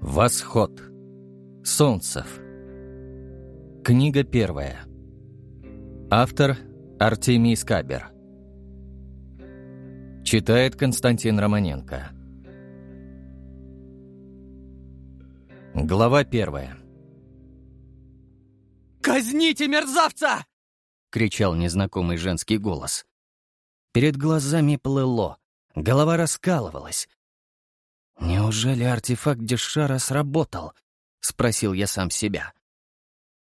Восход. Солнцев. Книга первая. Автор Артемий Скабер. Читает Константин Романенко. Глава первая. «Казните мерзавца!» — кричал незнакомый женский голос. Перед глазами плыло, голова раскалывалась. «Неужели артефакт Дешара сработал?» — спросил я сам себя.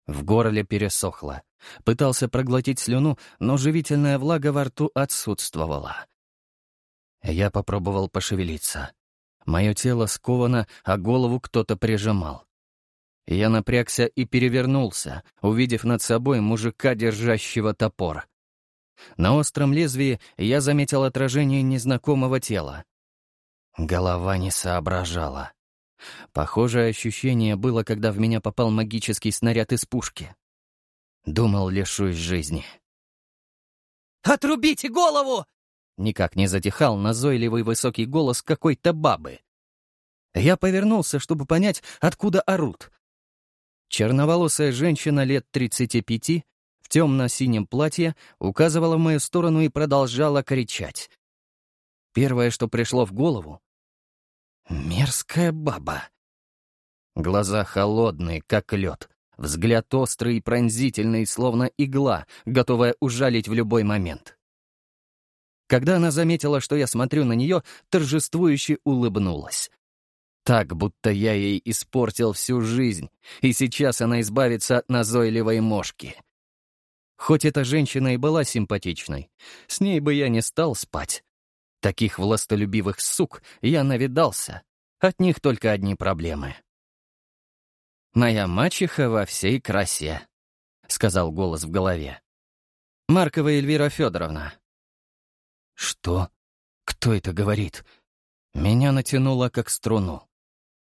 В горле пересохло. Пытался проглотить слюну, но живительная влага во рту отсутствовала. Я попробовал пошевелиться. Мое тело сковано, а голову кто-то прижимал. Я напрягся и перевернулся, увидев над собой мужика, держащего топор. На остром лезвии я заметил отражение незнакомого тела. Голова не соображала. Похожее ощущение было, когда в меня попал магический снаряд из пушки. Думал, лишусь жизни. «Отрубите голову!» Никак не затихал назойливый высокий голос какой-то бабы. Я повернулся, чтобы понять, откуда орут. Черноволосая женщина лет 35 в темно-синем платье указывала в мою сторону и продолжала кричать. Первое, что пришло в голову — мерзкая баба. Глаза холодные, как лед, взгляд острый и пронзительный, словно игла, готовая ужалить в любой момент. Когда она заметила, что я смотрю на нее, торжествующе улыбнулась. Так, будто я ей испортил всю жизнь, и сейчас она избавится от назойливой мошки. Хоть эта женщина и была симпатичной, с ней бы я не стал спать. Таких властолюбивых сук я навидался. От них только одни проблемы. «Моя мачеха во всей красе», — сказал голос в голове. «Маркова Эльвира Федоровна». «Что? Кто это говорит?» Меня натянуло как струну.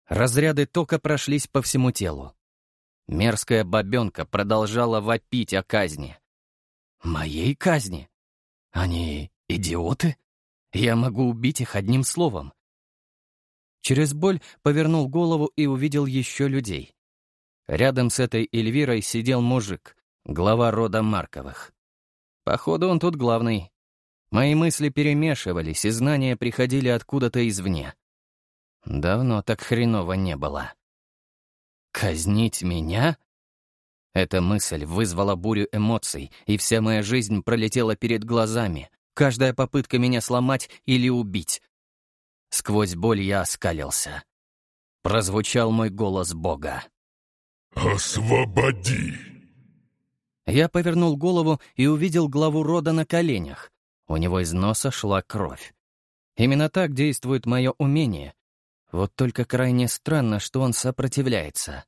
Разряды тока прошлись по всему телу. Мерзкая бабенка продолжала вопить о казни. Моей казни? Они идиоты? Я могу убить их одним словом. Через боль повернул голову и увидел еще людей. Рядом с этой Эльвирой сидел мужик, глава рода Марковых. Походу, он тут главный. Мои мысли перемешивались, и знания приходили откуда-то извне. Давно так хреново не было. Казнить меня? Эта мысль вызвала бурю эмоций, и вся моя жизнь пролетела перед глазами, каждая попытка меня сломать или убить. Сквозь боль я оскалился. Прозвучал мой голос Бога. «Освободи!» Я повернул голову и увидел главу рода на коленях. У него из носа шла кровь. Именно так действует мое умение, вот только крайне странно, что он сопротивляется.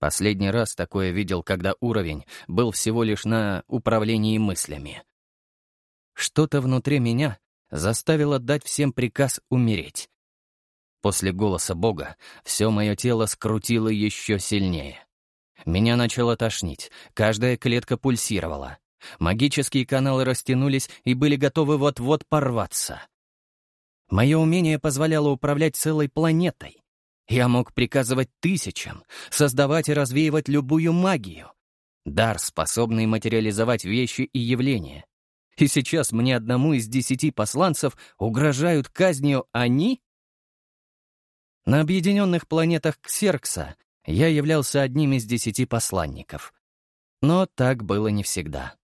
Последний раз такое видел, когда уровень был всего лишь на управлении мыслями. Что-то внутри меня заставило дать всем приказ умереть. После голоса Бога все мое тело скрутило еще сильнее. Меня начало тошнить, каждая клетка пульсировала. Магические каналы растянулись и были готовы вот-вот порваться. Мое умение позволяло управлять целой планетой. Я мог приказывать тысячам, создавать и развеивать любую магию. Дар, способный материализовать вещи и явления. И сейчас мне одному из десяти посланцев угрожают казнью они? На объединенных планетах Ксеркса я являлся одним из десяти посланников. Но так было не всегда.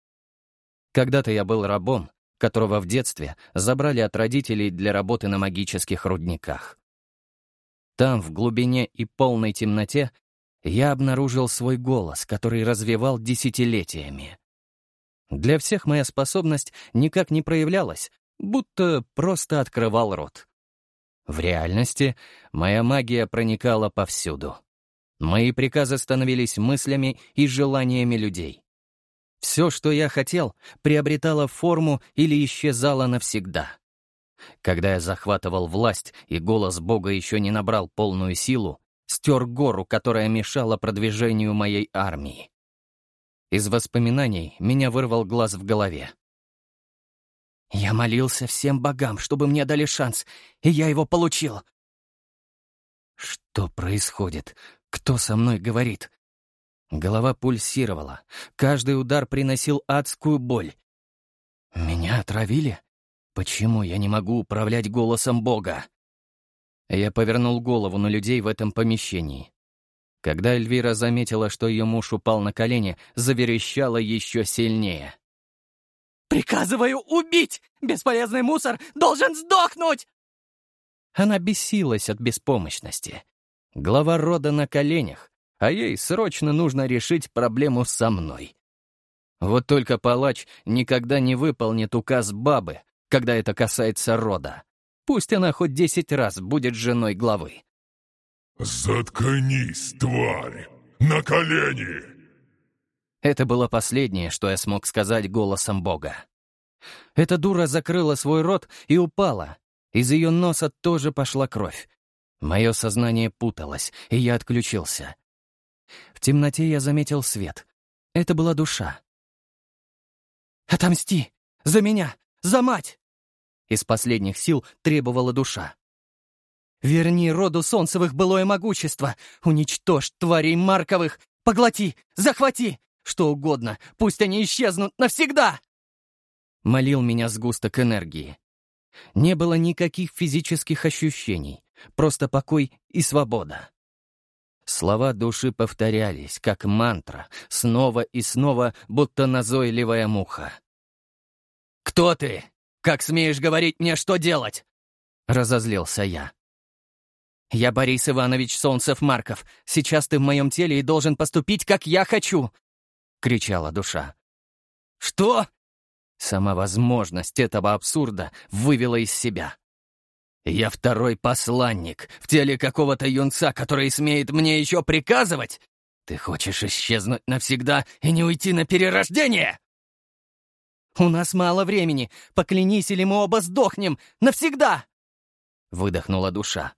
Когда-то я был рабом, которого в детстве забрали от родителей для работы на магических рудниках. Там, в глубине и полной темноте, я обнаружил свой голос, который развивал десятилетиями. Для всех моя способность никак не проявлялась, будто просто открывал рот. В реальности моя магия проникала повсюду. Мои приказы становились мыслями и желаниями людей. Все, что я хотел, приобретало форму или исчезало навсегда. Когда я захватывал власть, и голос Бога еще не набрал полную силу, стер гору, которая мешала продвижению моей армии. Из воспоминаний меня вырвал глаз в голове. «Я молился всем богам, чтобы мне дали шанс, и я его получил». Что происходит? Кто со мной говорит? Голова пульсировала. Каждый удар приносил адскую боль. Меня отравили? Почему я не могу управлять голосом Бога? Я повернул голову на людей в этом помещении. Когда Эльвира заметила, что ее муж упал на колени, заверещала еще сильнее. «Приказываю убить! Бесполезный мусор должен сдохнуть!» Она бесилась от беспомощности. Глава рода на коленях, а ей срочно нужно решить проблему со мной. Вот только палач никогда не выполнит указ бабы, когда это касается рода. Пусть она хоть десять раз будет женой главы. «Заткнись, тварь! На колени!» Это было последнее, что я смог сказать голосом Бога. Эта дура закрыла свой рот и упала. Из ее носа тоже пошла кровь. Мое сознание путалось, и я отключился. В темноте я заметил свет. Это была душа. «Отомсти! За меня! За мать!» Из последних сил требовала душа. Верни роду Солнцевых былое могущество. Уничтожь тварей Марковых. Поглоти, захвати. Что угодно. Пусть они исчезнут навсегда. Молил меня сгусток энергии. Не было никаких физических ощущений. Просто покой и свобода. Слова души повторялись, как мантра, снова и снова, будто назойливая муха. «Кто ты? Как смеешь говорить мне, что делать?» — разозлился я. «Я Борис Иванович Солнцев-Марков. Сейчас ты в моем теле и должен поступить, как я хочу!» — кричала душа. «Что?» Сама возможность этого абсурда вывела из себя. «Я второй посланник в теле какого-то юнца, который смеет мне еще приказывать? Ты хочешь исчезнуть навсегда и не уйти на перерождение?» «У нас мало времени. Поклянись, или мы оба сдохнем. Навсегда!» Выдохнула душа.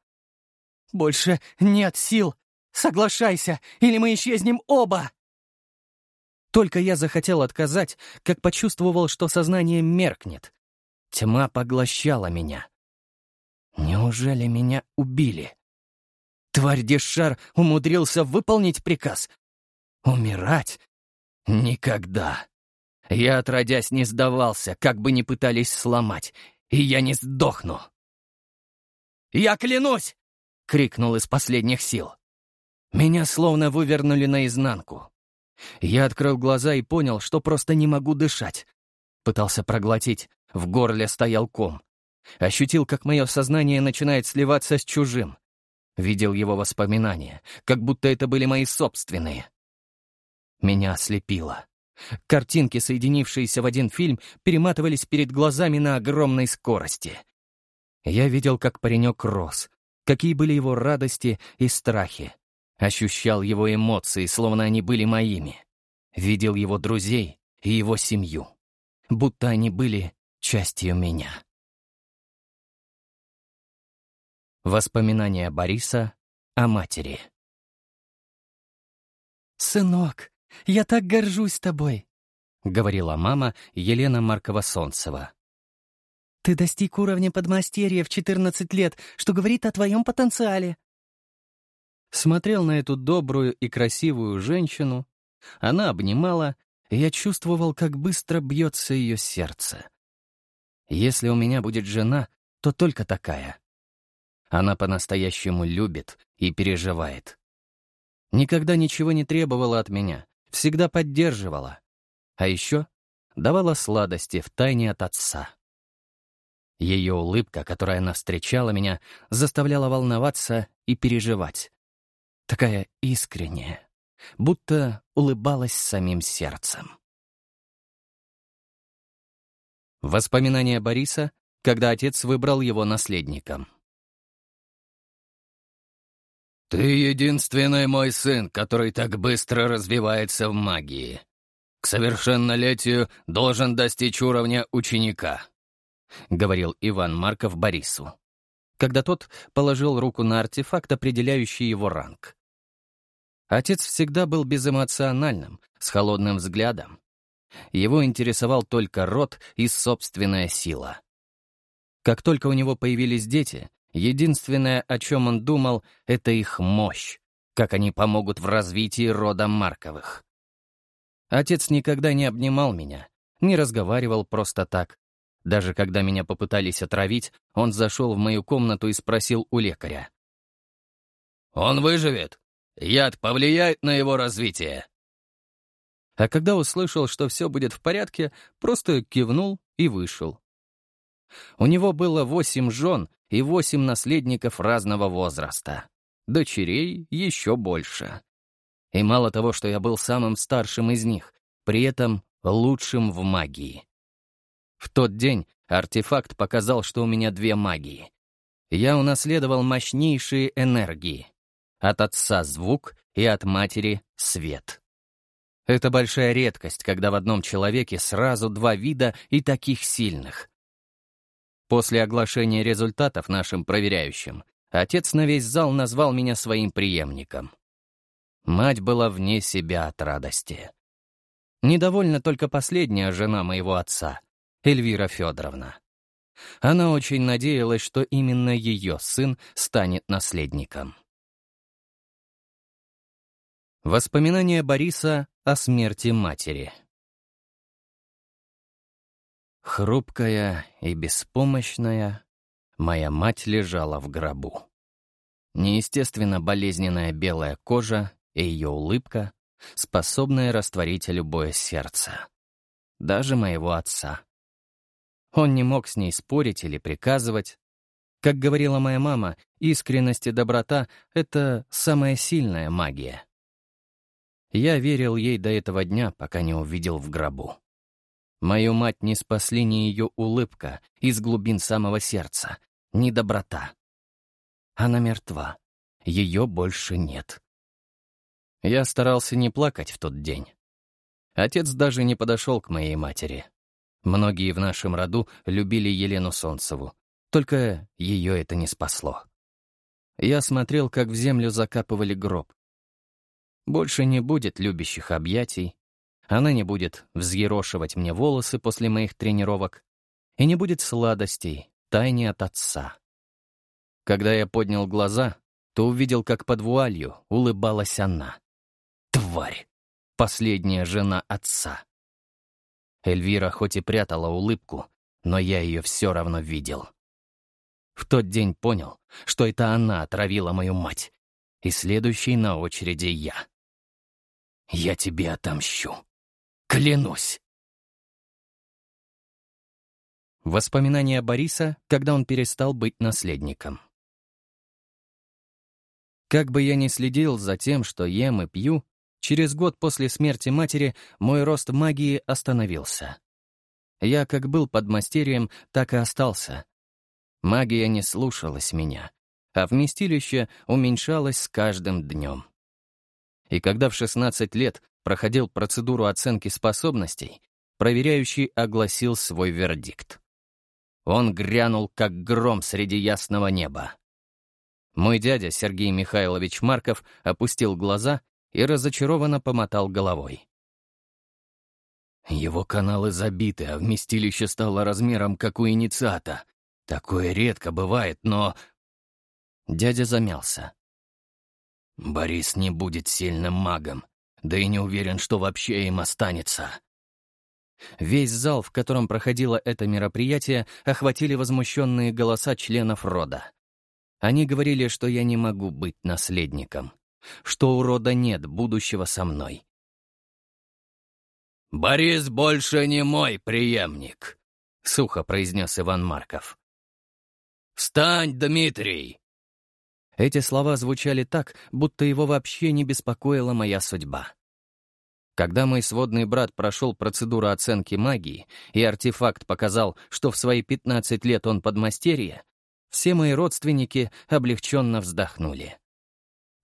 Больше нет сил. Соглашайся, или мы исчезнем оба!» Только я захотел отказать, как почувствовал, что сознание меркнет. Тьма поглощала меня. Неужели меня убили? Тварь Дешар умудрился выполнить приказ. Умирать? Никогда. Я, отродясь, не сдавался, как бы ни пытались сломать, и я не сдохну. «Я клянусь!» — крикнул из последних сил. Меня словно вывернули наизнанку. Я открыл глаза и понял, что просто не могу дышать. Пытался проглотить, в горле стоял ком. Ощутил, как мое сознание начинает сливаться с чужим. Видел его воспоминания, как будто это были мои собственные. Меня ослепило. Картинки, соединившиеся в один фильм, перематывались перед глазами на огромной скорости. Я видел, как паренек рос, какие были его радости и страхи. Ощущал его эмоции, словно они были моими. Видел его друзей и его семью, будто они были частью меня. Воспоминания Бориса о матери. «Сынок, я так горжусь тобой», — говорила мама Елена Маркова-Солнцева. «Ты достиг уровня подмастерья в 14 лет, что говорит о твоем потенциале». Смотрел на эту добрую и красивую женщину. Она обнимала, и я чувствовал, как быстро бьется ее сердце. Если у меня будет жена, то только такая. Она по-настоящему любит и переживает. Никогда ничего не требовала от меня, всегда поддерживала. А еще давала сладости в тайне от отца. Ее улыбка, которая она встречала меня, заставляла волноваться и переживать. Такая искренняя, будто улыбалась самим сердцем. Воспоминания Бориса, когда отец выбрал его наследником. «Ты единственный мой сын, который так быстро развивается в магии. К совершеннолетию должен достичь уровня ученика», — говорил Иван Марков Борису, когда тот положил руку на артефакт, определяющий его ранг. Отец всегда был безэмоциональным, с холодным взглядом. Его интересовал только род и собственная сила. Как только у него появились дети, единственное, о чем он думал, — это их мощь, как они помогут в развитии рода Марковых. Отец никогда не обнимал меня, не разговаривал просто так. Даже когда меня попытались отравить, он зашел в мою комнату и спросил у лекаря. «Он выживет? Яд повлияет на его развитие?» А когда услышал, что все будет в порядке, просто кивнул и вышел. У него было восемь жен и восемь наследников разного возраста. Дочерей еще больше. И мало того, что я был самым старшим из них, при этом лучшим в магии. В тот день артефакт показал, что у меня две магии. Я унаследовал мощнейшие энергии. От отца звук и от матери свет. Это большая редкость, когда в одном человеке сразу два вида и таких сильных. После оглашения результатов нашим проверяющим, отец на весь зал назвал меня своим преемником. Мать была вне себя от радости. Недовольна только последняя жена моего отца, Эльвира Федоровна. Она очень надеялась, что именно ее сын станет наследником. Воспоминания Бориса о смерти матери. Хрупкая и беспомощная, моя мать лежала в гробу. Неестественно болезненная белая кожа и ее улыбка, способная растворить любое сердце. Даже моего отца. Он не мог с ней спорить или приказывать. Как говорила моя мама, искренность и доброта — это самая сильная магия. Я верил ей до этого дня, пока не увидел в гробу. Мою мать не спасли ни ее улыбка из глубин самого сердца, ни доброта. Она мертва. Ее больше нет. Я старался не плакать в тот день. Отец даже не подошел к моей матери. Многие в нашем роду любили Елену Солнцеву, только ее это не спасло. Я смотрел, как в землю закапывали гроб. Больше не будет любящих объятий, она не будет взъерошивать мне волосы после моих тренировок и не будет сладостей, тайне от отца. Когда я поднял глаза, то увидел, как под вуалью улыбалась она. Тварь! Последняя жена отца. Эльвира хоть и прятала улыбку, но я ее все равно видел. В тот день понял, что это она отравила мою мать, и следующий на очереди я. Я тебе отомщу. Клянусь. Воспоминания Бориса, когда он перестал быть наследником. Как бы я ни следил за тем, что ем и пью, через год после смерти матери мой рост магии остановился. Я как был подмастерьем, так и остался. Магия не слушалась меня, а вместилище уменьшалось с каждым днем. И когда в 16 лет проходил процедуру оценки способностей, проверяющий огласил свой вердикт. Он грянул, как гром среди ясного неба. Мой дядя Сергей Михайлович Марков опустил глаза и разочарованно помотал головой. Его каналы забиты, а вместилище стало размером, как у инициата. Такое редко бывает, но... Дядя замялся. Борис не будет сильным магом, да и не уверен, что вообще им останется. Весь зал, в котором проходило это мероприятие, охватили возмущенные голоса членов рода. Они говорили, что я не могу быть наследником, что у рода нет будущего со мной. «Борис больше не мой преемник», — сухо произнес Иван Марков. «Встань, Дмитрий!» Эти слова звучали так, будто его вообще не беспокоила моя судьба. Когда мой сводный брат прошел процедуру оценки магии, и артефакт показал, что в свои 15 лет он подмастерье, все мои родственники облегченно вздохнули.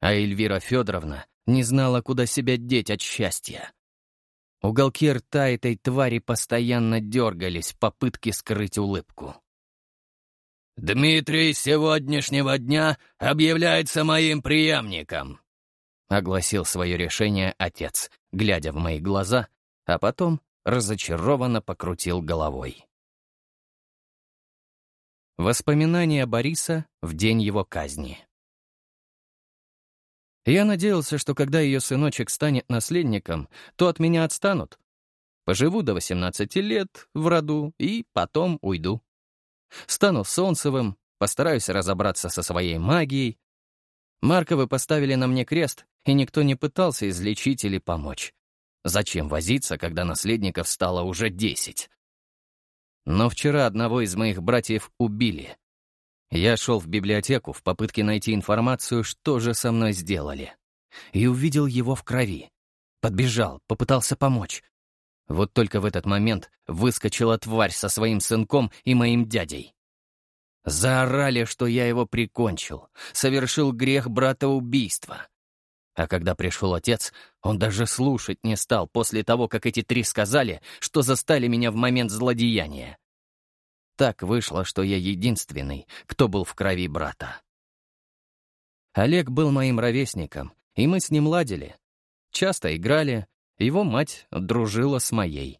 А Эльвира Федоровна не знала, куда себя деть от счастья. Уголки рта этой твари постоянно дергались в попытке скрыть улыбку. «Дмитрий сегодняшнего дня объявляется моим преемником», — огласил свое решение отец, глядя в мои глаза, а потом разочарованно покрутил головой. Воспоминания Бориса в день его казни. Я надеялся, что когда ее сыночек станет наследником, то от меня отстанут. Поживу до 18 лет в роду и потом уйду. Стану Солнцевым, постараюсь разобраться со своей магией. Марковы поставили на мне крест, и никто не пытался излечить или помочь. Зачем возиться, когда наследников стало уже десять? Но вчера одного из моих братьев убили. Я шел в библиотеку в попытке найти информацию, что же со мной сделали. И увидел его в крови. Подбежал, попытался помочь. Вот только в этот момент выскочила тварь со своим сынком и моим дядей. Заорали, что я его прикончил, совершил грех брата убийства. А когда пришел отец, он даже слушать не стал после того, как эти три сказали, что застали меня в момент злодеяния. Так вышло, что я единственный, кто был в крови брата. Олег был моим ровесником, и мы с ним ладили. Часто играли, его мать дружила с моей.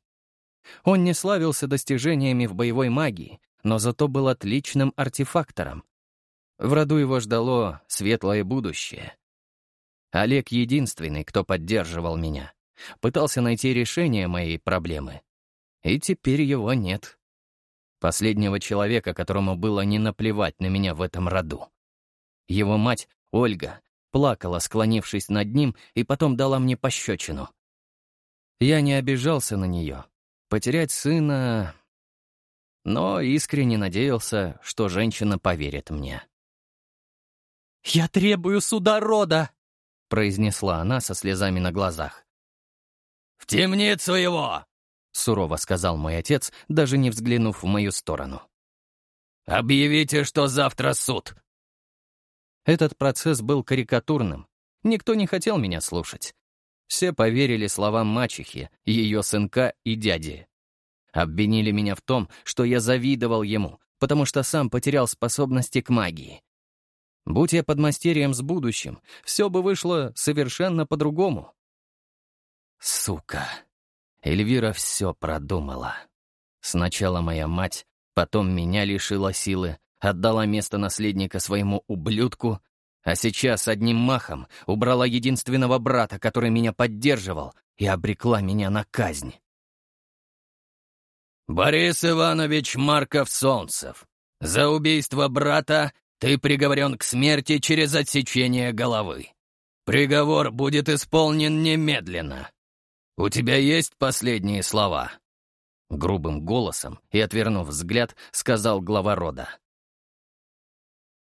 Он не славился достижениями в боевой магии, но зато был отличным артефактором. В роду его ждало светлое будущее. Олег единственный, кто поддерживал меня. Пытался найти решение моей проблемы. И теперь его нет. Последнего человека, которому было не наплевать на меня в этом роду. Его мать, Ольга, плакала, склонившись над ним, и потом дала мне пощечину. Я не обижался на нее. Потерять сына... Но искренне надеялся, что женщина поверит мне. «Я требую суда рода!» — произнесла она со слезами на глазах. «В темницу его!» — сурово сказал мой отец, даже не взглянув в мою сторону. «Объявите, что завтра суд!» Этот процесс был карикатурным. Никто не хотел меня слушать. Все поверили словам мачехи, ее сынка и дяди. Обвинили меня в том, что я завидовал ему, потому что сам потерял способности к магии. Будь я подмастерьем с будущим, все бы вышло совершенно по-другому. Сука. Эльвира все продумала. Сначала моя мать, потом меня лишила силы, отдала место наследника своему ублюдку, а сейчас одним махом убрала единственного брата, который меня поддерживал, и обрекла меня на казнь. «Борис Иванович Марков-Солнцев, за убийство брата ты приговорен к смерти через отсечение головы. Приговор будет исполнен немедленно. У тебя есть последние слова?» Грубым голосом и, отвернув взгляд, сказал глава рода.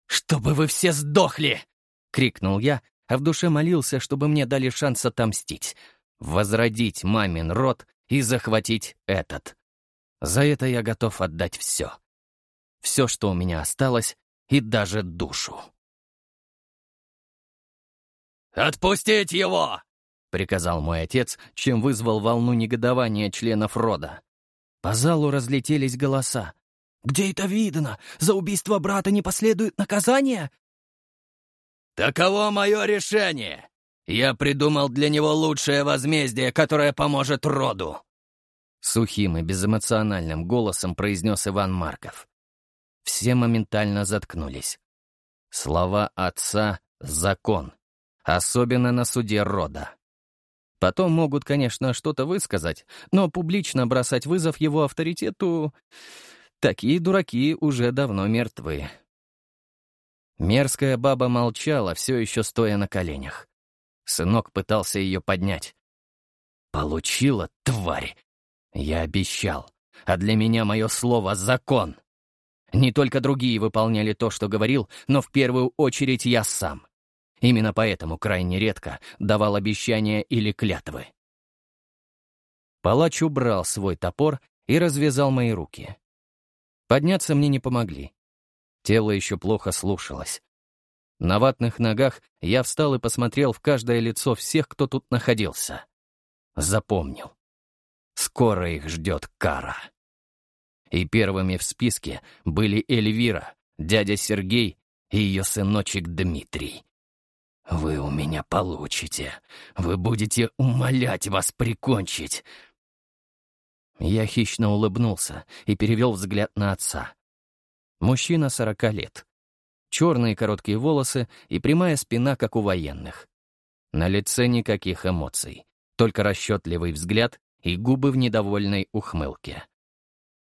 «Чтобы вы все сдохли!» — крикнул я, а в душе молился, чтобы мне дали шанс отомстить, возродить мамин род и захватить этот. За это я готов отдать все. Все, что у меня осталось, и даже душу. «Отпустить его!» — приказал мой отец, чем вызвал волну негодования членов рода. По залу разлетелись голоса. «Где это видно? За убийство брата не последует наказание?» «Таково мое решение. Я придумал для него лучшее возмездие, которое поможет роду!» Сухим и безэмоциональным голосом произнес Иван Марков. Все моментально заткнулись. Слова отца — закон, особенно на суде рода. Потом могут, конечно, что-то высказать, но публично бросать вызов его авторитету... Такие дураки уже давно мертвы. Мерзкая баба молчала, все еще стоя на коленях. Сынок пытался ее поднять. Получила, тварь! Я обещал, а для меня мое слово — закон. Не только другие выполняли то, что говорил, но в первую очередь я сам. Именно поэтому крайне редко давал обещания или клятвы. Палач убрал свой топор и развязал мои руки. Подняться мне не помогли. Тело еще плохо слушалось. На ватных ногах я встал и посмотрел в каждое лицо всех, кто тут находился. Запомнил. Скоро их ждет кара и первыми в списке были Эльвира, дядя Сергей и ее сыночек Дмитрий. «Вы у меня получите. Вы будете умолять вас прикончить». Я хищно улыбнулся и перевел взгляд на отца. Мужчина сорока лет. Черные короткие волосы и прямая спина, как у военных. На лице никаких эмоций, только расчетливый взгляд и губы в недовольной ухмылке.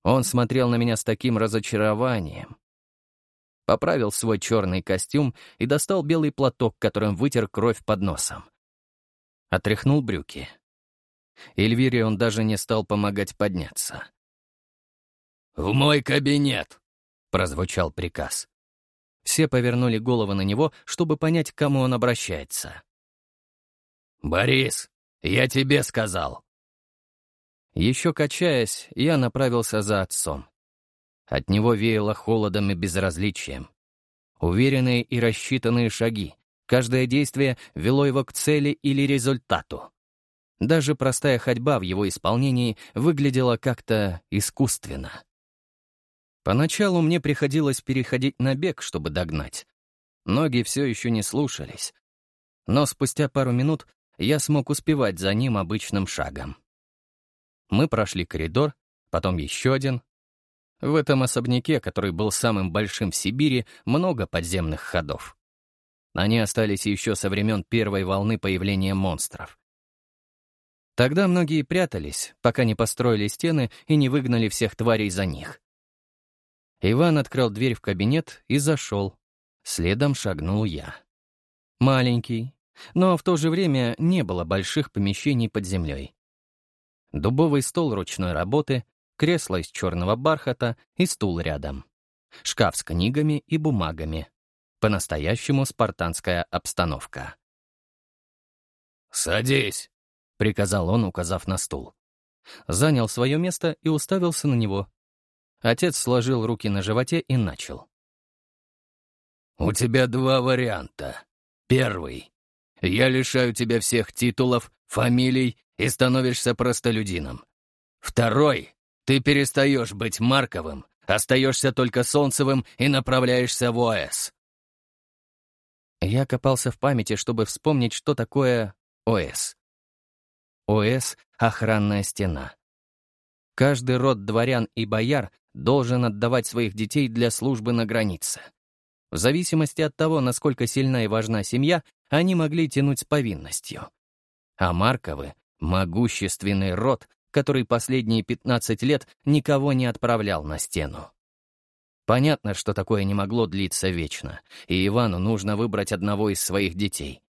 Он смотрел на меня с таким разочарованием. Поправил свой черный костюм и достал белый платок, которым вытер кровь под носом. Отряхнул брюки. Эльвире он даже не стал помогать подняться. «В мой кабинет!» — прозвучал приказ. Все повернули головы на него, чтобы понять, к кому он обращается. «Борис, я тебе сказал!» Еще качаясь, я направился за отцом. От него веяло холодом и безразличием. Уверенные и рассчитанные шаги. Каждое действие вело его к цели или результату. Даже простая ходьба в его исполнении выглядела как-то искусственно. Поначалу мне приходилось переходить на бег, чтобы догнать. Ноги все еще не слушались. Но спустя пару минут я смог успевать за ним обычным шагом. Мы прошли коридор, потом еще один. В этом особняке, который был самым большим в Сибири, много подземных ходов. Они остались еще со времен первой волны появления монстров. Тогда многие прятались, пока не построили стены и не выгнали всех тварей за них. Иван открыл дверь в кабинет и зашел. Следом шагнул я. Маленький, но в то же время не было больших помещений под землей. Дубовый стол ручной работы, кресло из черного бархата и стул рядом. Шкаф с книгами и бумагами. По-настоящему спартанская обстановка. «Садись», — приказал он, указав на стул. Занял свое место и уставился на него. Отец сложил руки на животе и начал. «У тебя два варианта. Первый. Я лишаю тебя всех титулов, фамилий и становишься простолюдином. Второй — ты перестаешь быть Марковым, остаешься только Солнцевым и направляешься в ОС. Я копался в памяти, чтобы вспомнить, что такое ОС. ОС — охранная стена. Каждый род дворян и бояр должен отдавать своих детей для службы на границе. В зависимости от того, насколько сильна и важна семья, они могли тянуть с повинностью. А Марковы Могущественный род, который последние 15 лет никого не отправлял на стену. Понятно, что такое не могло длиться вечно, и Ивану нужно выбрать одного из своих детей.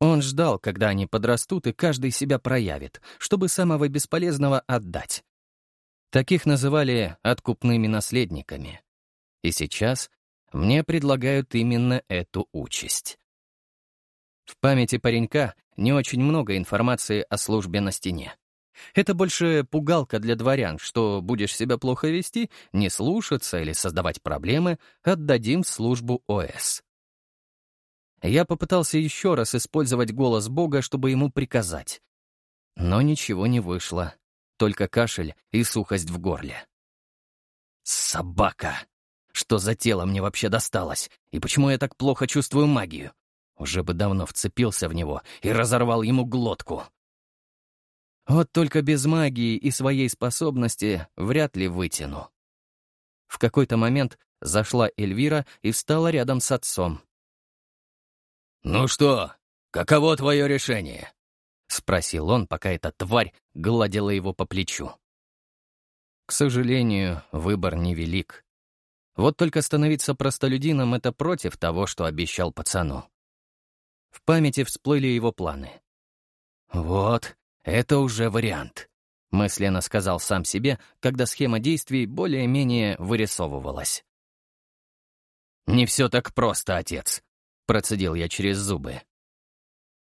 Он ждал, когда они подрастут, и каждый себя проявит, чтобы самого бесполезного отдать. Таких называли откупными наследниками. И сейчас мне предлагают именно эту участь. В памяти паренька не очень много информации о службе на стене. Это больше пугалка для дворян, что будешь себя плохо вести, не слушаться или создавать проблемы, отдадим в службу ОС. Я попытался еще раз использовать голос Бога, чтобы ему приказать. Но ничего не вышло, только кашель и сухость в горле. Собака! Что за тело мне вообще досталось? И почему я так плохо чувствую магию? Уже бы давно вцепился в него и разорвал ему глотку. Вот только без магии и своей способности вряд ли вытяну. В какой-то момент зашла Эльвира и встала рядом с отцом. «Ну что, каково твое решение?» — спросил он, пока эта тварь гладила его по плечу. К сожалению, выбор невелик. Вот только становиться простолюдином — это против того, что обещал пацану. В памяти всплыли его планы. «Вот, это уже вариант», — мысленно сказал сам себе, когда схема действий более-менее вырисовывалась. «Не все так просто, отец», — процедил я через зубы.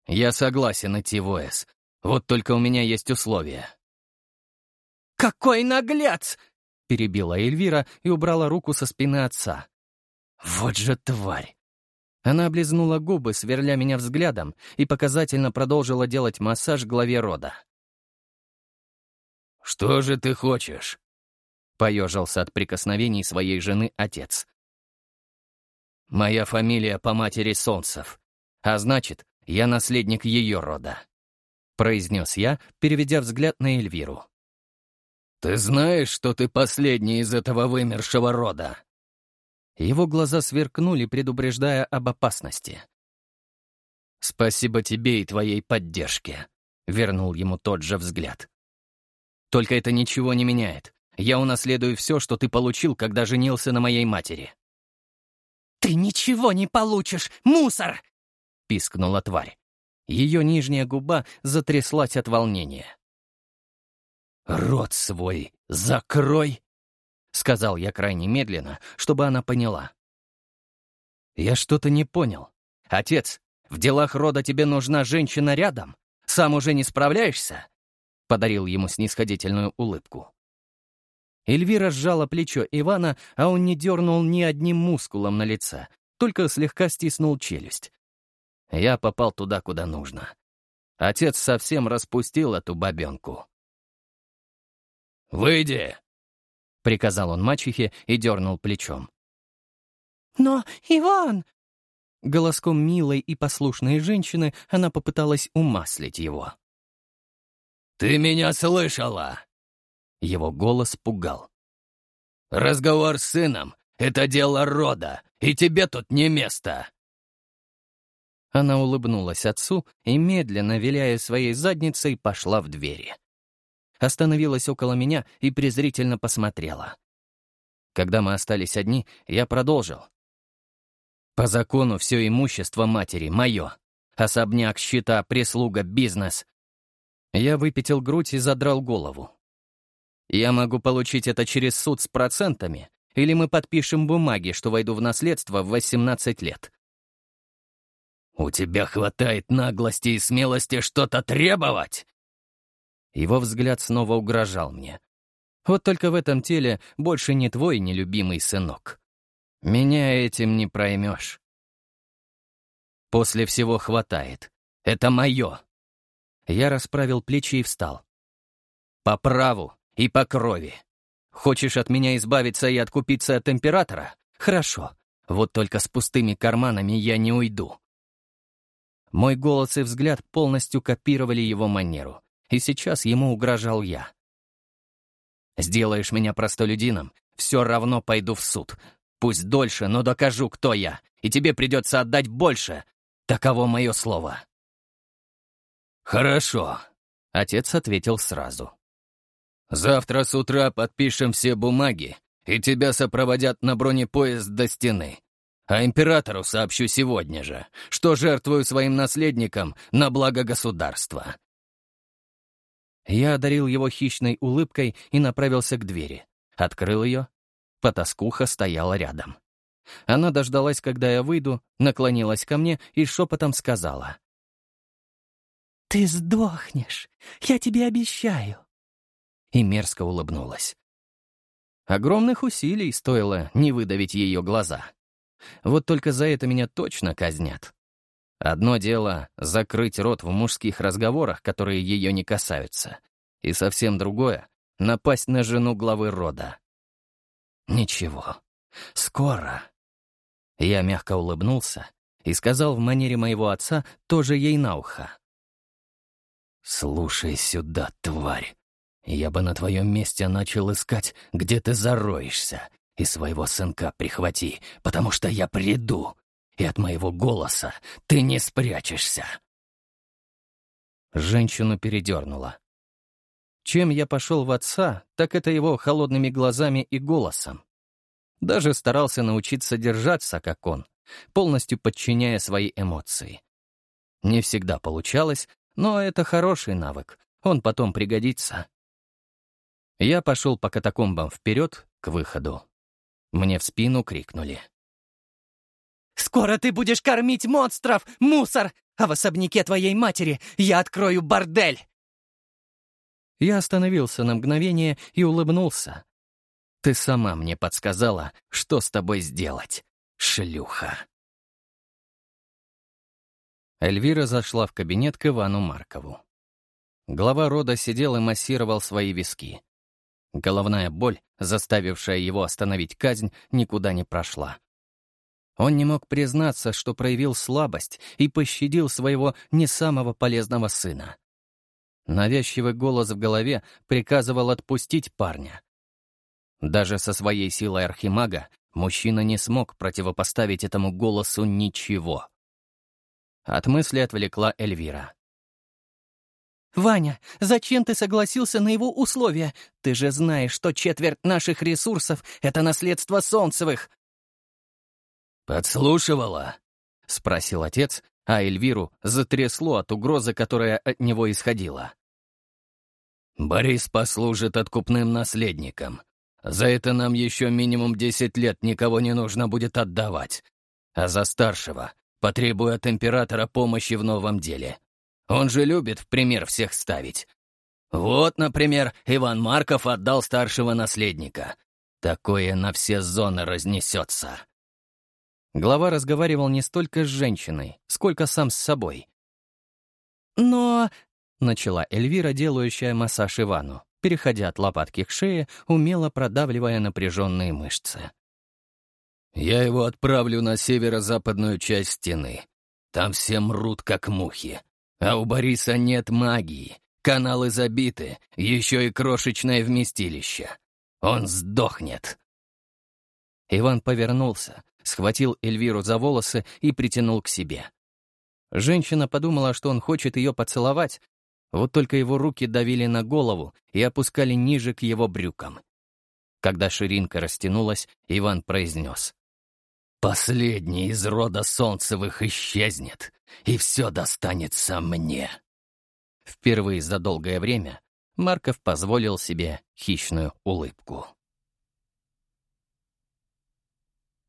«Я согласен идти в ОС, вот только у меня есть условия». «Какой наглец!» — перебила Эльвира и убрала руку со спины отца. «Вот же тварь! Она облизнула губы, сверля меня взглядом, и показательно продолжила делать массаж главе рода. «Что же ты хочешь?» — поежился от прикосновений своей жены отец. «Моя фамилия по матери Солнцев, а значит, я наследник ее рода», — произнес я, переведя взгляд на Эльвиру. «Ты знаешь, что ты последний из этого вымершего рода?» Его глаза сверкнули, предупреждая об опасности. «Спасибо тебе и твоей поддержке», — вернул ему тот же взгляд. «Только это ничего не меняет. Я унаследую все, что ты получил, когда женился на моей матери». «Ты ничего не получишь, мусор!» — пискнула тварь. Ее нижняя губа затряслась от волнения. «Рот свой закрой!» — сказал я крайне медленно, чтобы она поняла. «Я что-то не понял. Отец, в делах рода тебе нужна женщина рядом? Сам уже не справляешься?» — подарил ему снисходительную улыбку. Эльвира сжала плечо Ивана, а он не дернул ни одним мускулом на лице, только слегка стиснул челюсть. Я попал туда, куда нужно. Отец совсем распустил эту бабенку. «Выйди!» — приказал он мачехе и дернул плечом. «Но, Иван!» Голоском милой и послушной женщины она попыталась умаслить его. «Ты меня слышала!» Его голос пугал. «Разговор с сыном — это дело рода, и тебе тут не место!» Она улыбнулась отцу и, медленно виляя своей задницей, пошла в двери. Остановилась около меня и презрительно посмотрела. Когда мы остались одни, я продолжил. «По закону все имущество матери мое. Особняк, счета, прислуга, бизнес». Я выпятил грудь и задрал голову. Я могу получить это через суд с процентами, или мы подпишем бумаги, что войду в наследство в 18 лет. «У тебя хватает наглости и смелости что-то требовать?» Его взгляд снова угрожал мне. Вот только в этом теле больше не твой нелюбимый сынок. Меня этим не проймешь. После всего хватает. Это мое. Я расправил плечи и встал. По праву и по крови. Хочешь от меня избавиться и откупиться от императора? Хорошо. Вот только с пустыми карманами я не уйду. Мой голос и взгляд полностью копировали его манеру, и сейчас ему угрожал я. «Сделаешь меня простолюдином, все равно пойду в суд. Пусть дольше, но докажу, кто я, и тебе придется отдать больше. Таково мое слово». «Хорошо», — отец ответил сразу. Завтра с утра подпишем все бумаги, и тебя сопроводят на бронепоезд до стены. А императору сообщу сегодня же, что жертвую своим наследникам на благо государства». Я одарил его хищной улыбкой и направился к двери. Открыл ее. Потаскуха стояла рядом. Она дождалась, когда я выйду, наклонилась ко мне и шепотом сказала. «Ты сдохнешь, я тебе обещаю» и мерзко улыбнулась. Огромных усилий стоило не выдавить ее глаза. Вот только за это меня точно казнят. Одно дело — закрыть рот в мужских разговорах, которые ее не касаются, и совсем другое — напасть на жену главы рода. Ничего, скоро. Я мягко улыбнулся и сказал в манере моего отца тоже ей на ухо. «Слушай сюда, тварь. Я бы на твоем месте начал искать, где ты зароешься, и своего сынка прихвати, потому что я приду, и от моего голоса ты не спрячешься. Женщину передернула. Чем я пошел в отца, так это его холодными глазами и голосом. Даже старался научиться держаться, как он, полностью подчиняя свои эмоции. Не всегда получалось, но это хороший навык, он потом пригодится. Я пошел по катакомбам вперед, к выходу. Мне в спину крикнули. «Скоро ты будешь кормить монстров, мусор, а в особняке твоей матери я открою бордель!» Я остановился на мгновение и улыбнулся. «Ты сама мне подсказала, что с тобой сделать, шлюха!» Эльвира зашла в кабинет к Ивану Маркову. Глава рода сидел и массировал свои виски. Головная боль, заставившая его остановить казнь, никуда не прошла. Он не мог признаться, что проявил слабость и пощадил своего не самого полезного сына. Навязчивый голос в голове приказывал отпустить парня. Даже со своей силой архимага мужчина не смог противопоставить этому голосу ничего. От мысли отвлекла Эльвира. «Ваня, зачем ты согласился на его условия? Ты же знаешь, что четверть наших ресурсов — это наследство Солнцевых!» «Подслушивала?» — спросил отец, а Эльвиру затрясло от угрозы, которая от него исходила. «Борис послужит откупным наследником. За это нам еще минимум десять лет никого не нужно будет отдавать. А за старшего потребую от императора помощи в новом деле. Он же любит в пример всех ставить. Вот, например, Иван Марков отдал старшего наследника. Такое на все зоны разнесется. Глава разговаривал не столько с женщиной, сколько сам с собой. «Но...» — начала Эльвира, делающая массаж Ивану, переходя от лопатки к шее, умело продавливая напряженные мышцы. «Я его отправлю на северо-западную часть стены. Там все мрут, как мухи. А у Бориса нет магии. Каналы забиты, еще и крошечное вместилище. Он сдохнет». Иван повернулся, схватил Эльвиру за волосы и притянул к себе. Женщина подумала, что он хочет ее поцеловать, вот только его руки давили на голову и опускали ниже к его брюкам. Когда ширинка растянулась, Иван произнес. «Последний из рода Солнцевых исчезнет, и все достанется мне». Впервые за долгое время Марков позволил себе хищную улыбку.